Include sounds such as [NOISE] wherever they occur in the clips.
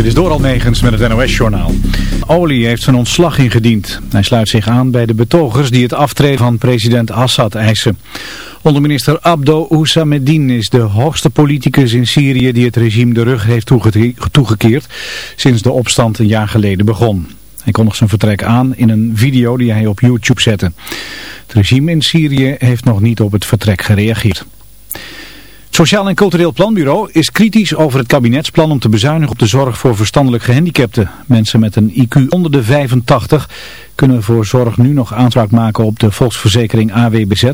Dit is Doral Negens met het NOS-journaal. Olie heeft zijn ontslag ingediend. Hij sluit zich aan bij de betogers die het aftreden van president Assad eisen. Onderminister Abdo Hussameddin is de hoogste politicus in Syrië die het regime de rug heeft toegekeerd sinds de opstand een jaar geleden begon. Hij kondigt zijn vertrek aan in een video die hij op YouTube zette. Het regime in Syrië heeft nog niet op het vertrek gereageerd. Sociaal en Cultureel Planbureau is kritisch over het kabinetsplan om te bezuinigen op de zorg voor verstandelijk gehandicapten. Mensen met een IQ onder de 85 kunnen voor zorg nu nog aanspraak maken op de volksverzekering AWBZ.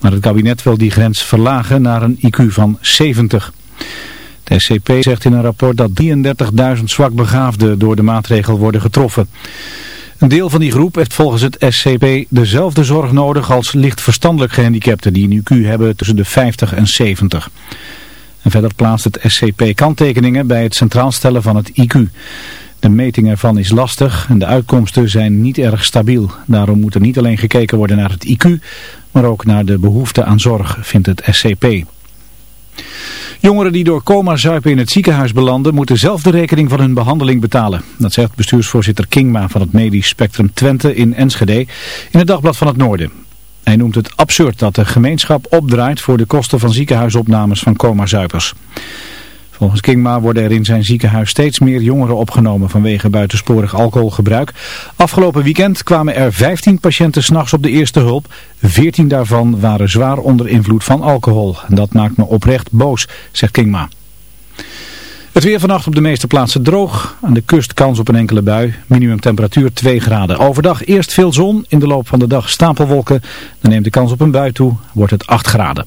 Maar het kabinet wil die grens verlagen naar een IQ van 70. De SCP zegt in een rapport dat 33.000 zwakbegaafden door de maatregel worden getroffen. Een deel van die groep heeft volgens het SCP dezelfde zorg nodig als licht verstandelijk gehandicapten die een IQ hebben tussen de 50 en 70. En verder plaatst het SCP kanttekeningen bij het centraal stellen van het IQ. De meting ervan is lastig en de uitkomsten zijn niet erg stabiel. Daarom moet er niet alleen gekeken worden naar het IQ, maar ook naar de behoefte aan zorg, vindt het SCP. Jongeren die door coma zuipen in het ziekenhuis belanden moeten zelf de rekening van hun behandeling betalen. Dat zegt bestuursvoorzitter Kingma van het medisch spectrum Twente in Enschede in het Dagblad van het Noorden. Hij noemt het absurd dat de gemeenschap opdraait voor de kosten van ziekenhuisopnames van coma-zuipers. Volgens Kingma worden er in zijn ziekenhuis steeds meer jongeren opgenomen vanwege buitensporig alcoholgebruik. Afgelopen weekend kwamen er 15 patiënten s'nachts op de eerste hulp. 14 daarvan waren zwaar onder invloed van alcohol. Dat maakt me oprecht boos, zegt Kingma. Het weer vannacht op de meeste plaatsen droog. Aan de kust kans op een enkele bui. Minimum temperatuur 2 graden. Overdag eerst veel zon. In de loop van de dag stapelwolken. Dan neemt de kans op een bui toe. Wordt het 8 graden.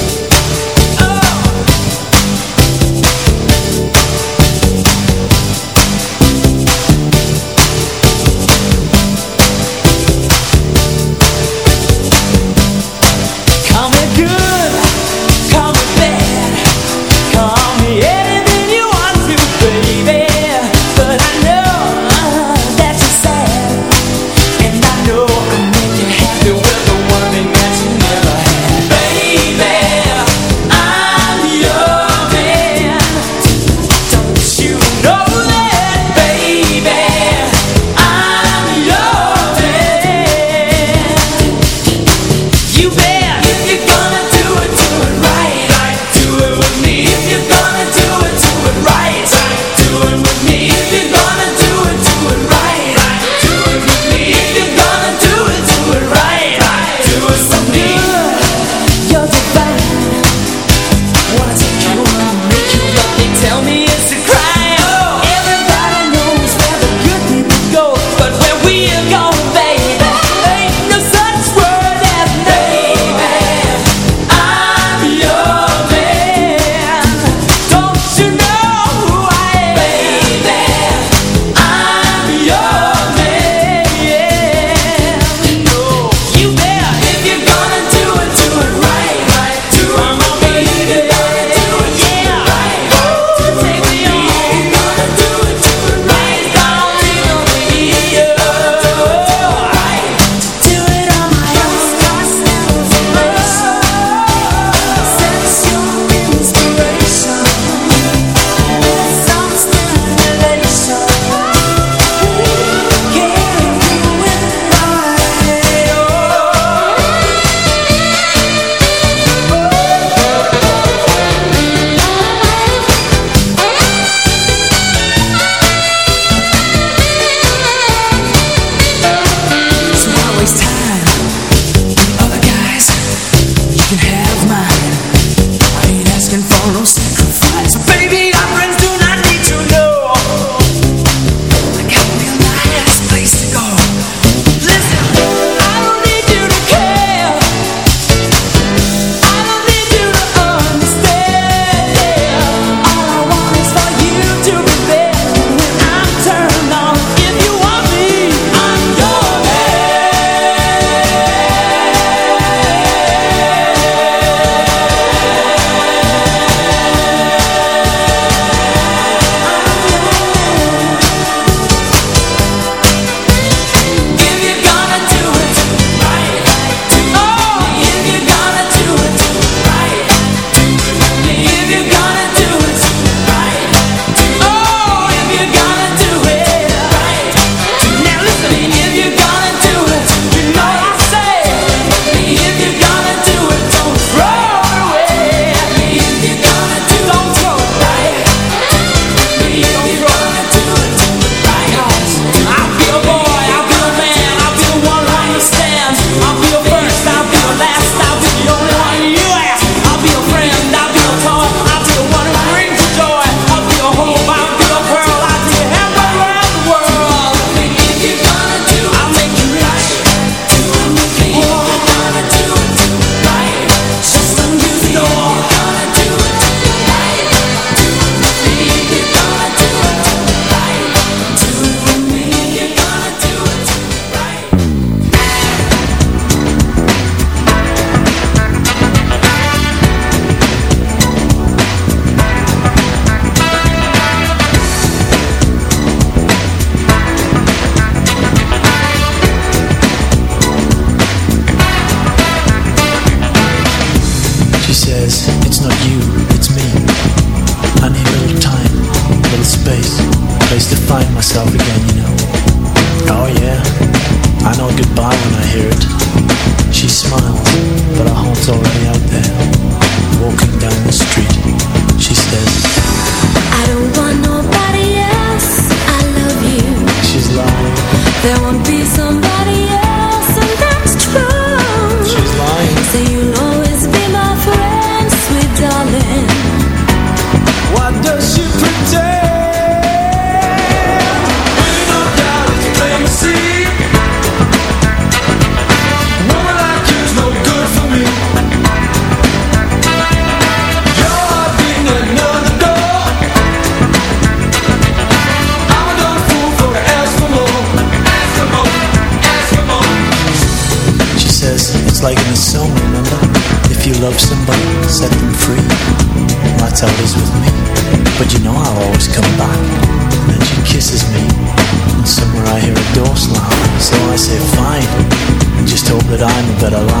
that are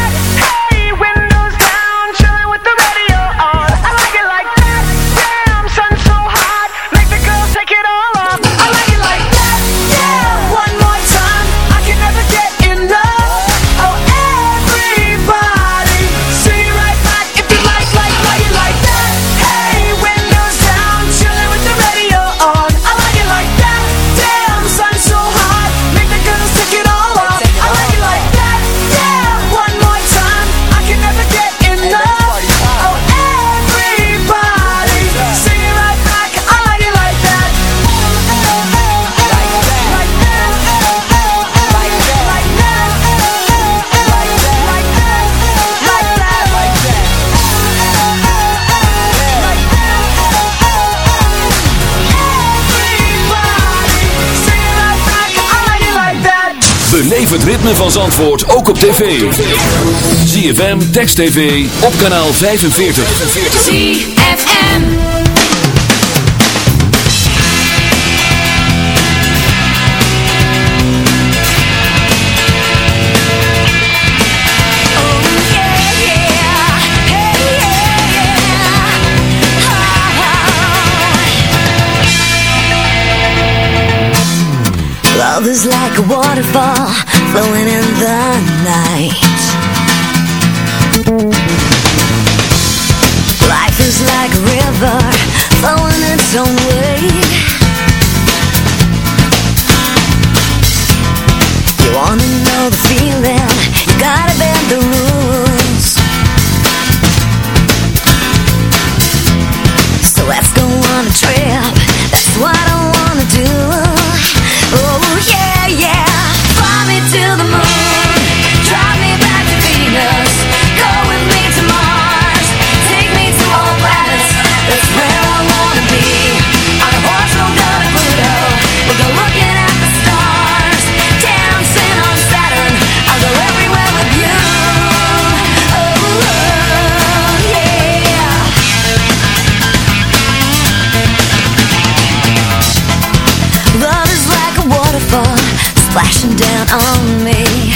Ritme van Zandvoort ook op tv. ZFM, Text TV, op kanaal 45. ZFM. Love is like a waterfall flowing in the night. Splashing down on me.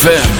ZFM.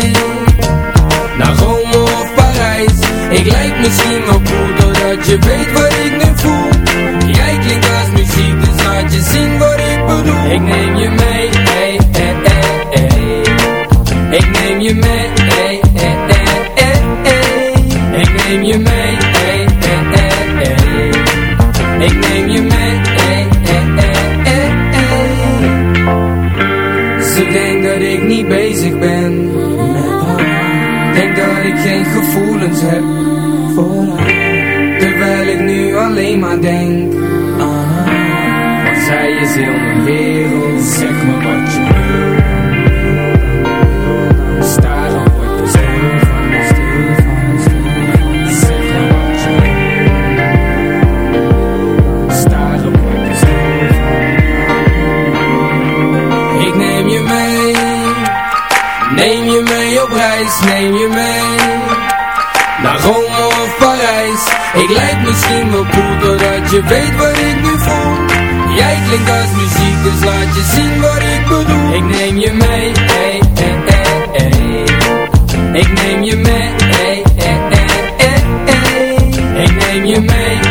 Ik lijk misschien wel cool Doordat je weet wat ik misschien wel cool Doordat je weet wat ik nu voel Jij klinkt als muziek Dus laat je zien wat ik bedoel Ik neem je mee hey, hey, hey. Ik neem je mee hey, hey. Ik neem je mee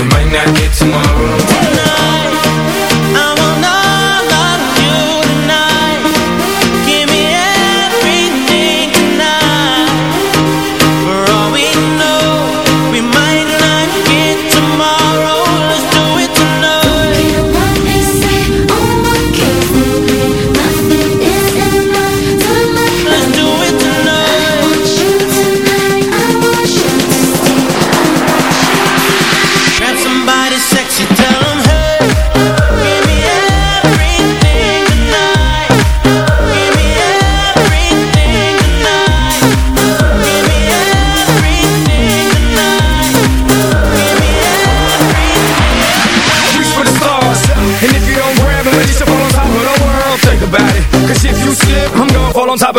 we might not get tomorrow. Tonight.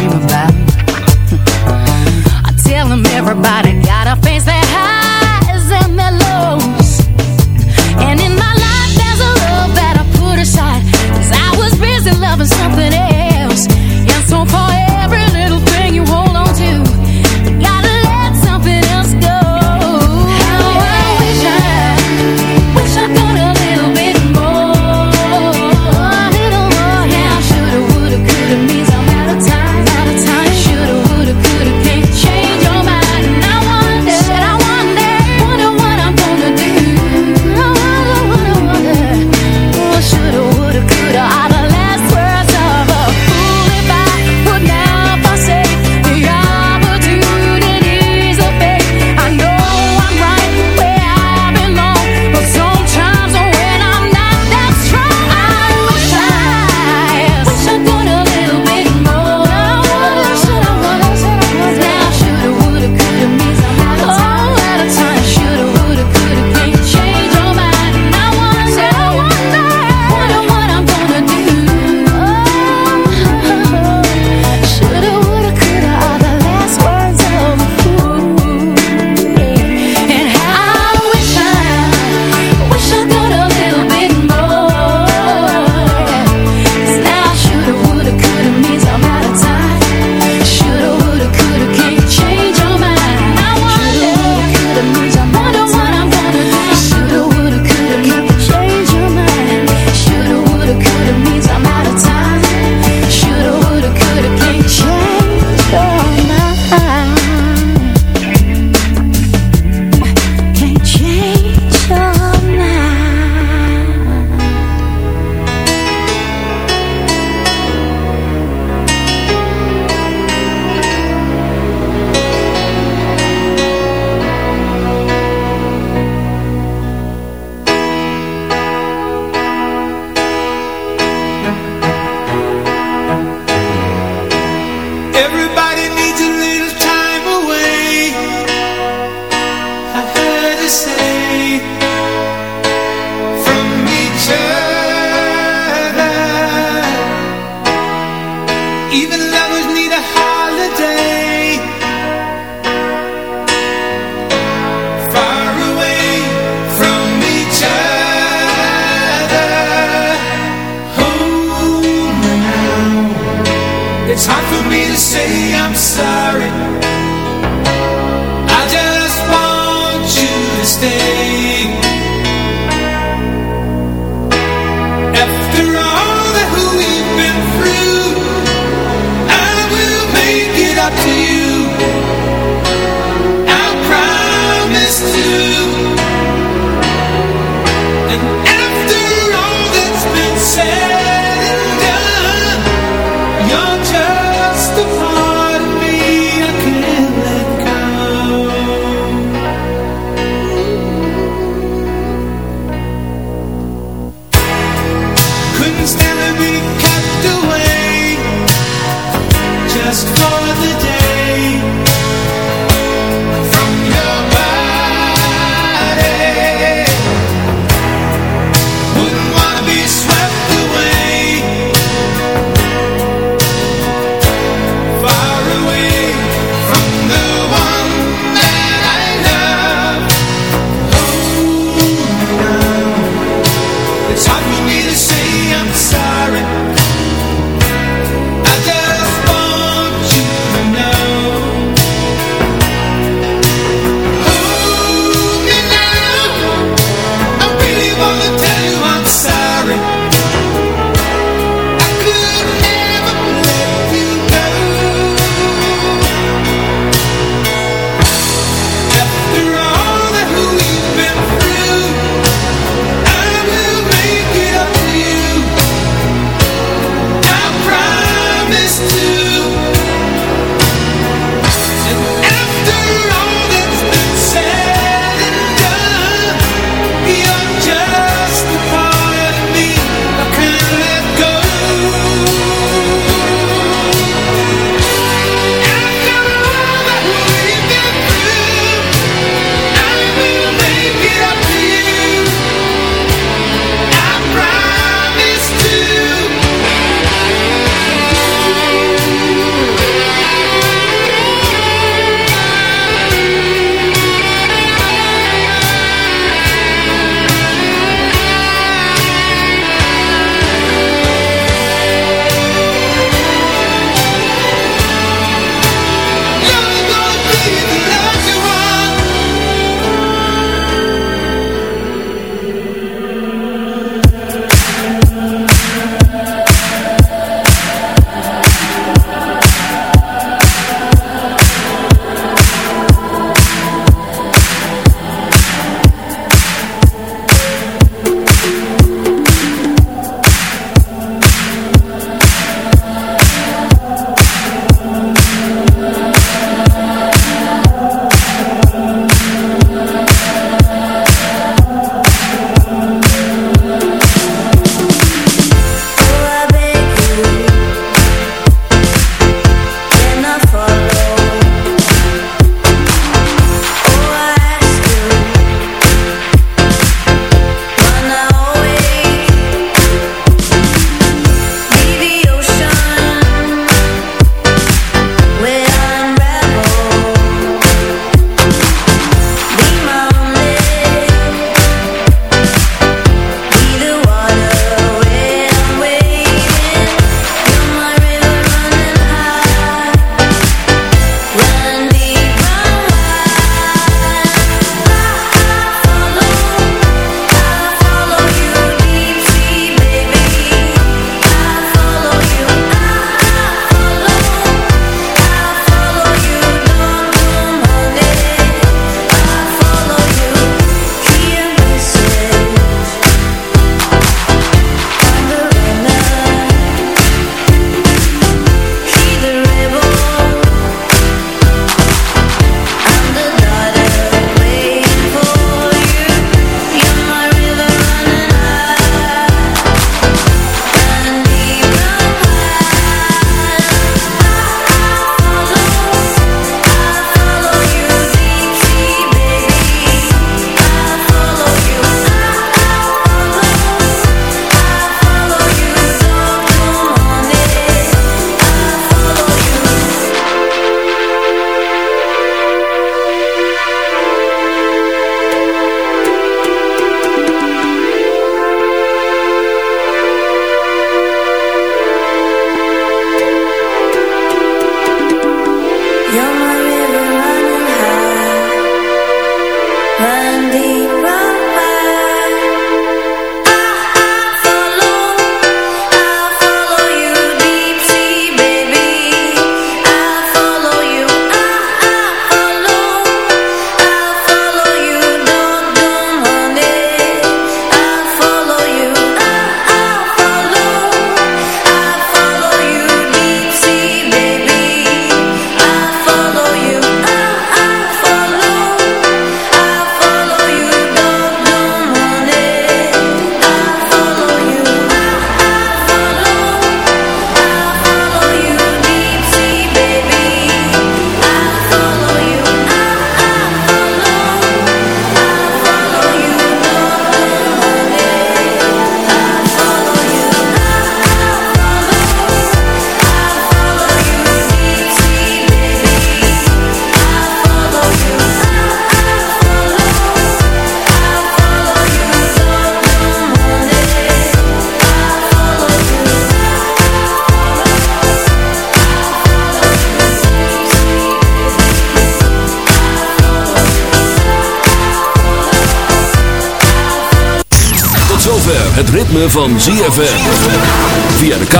Dream about. [LAUGHS] I tell them everybody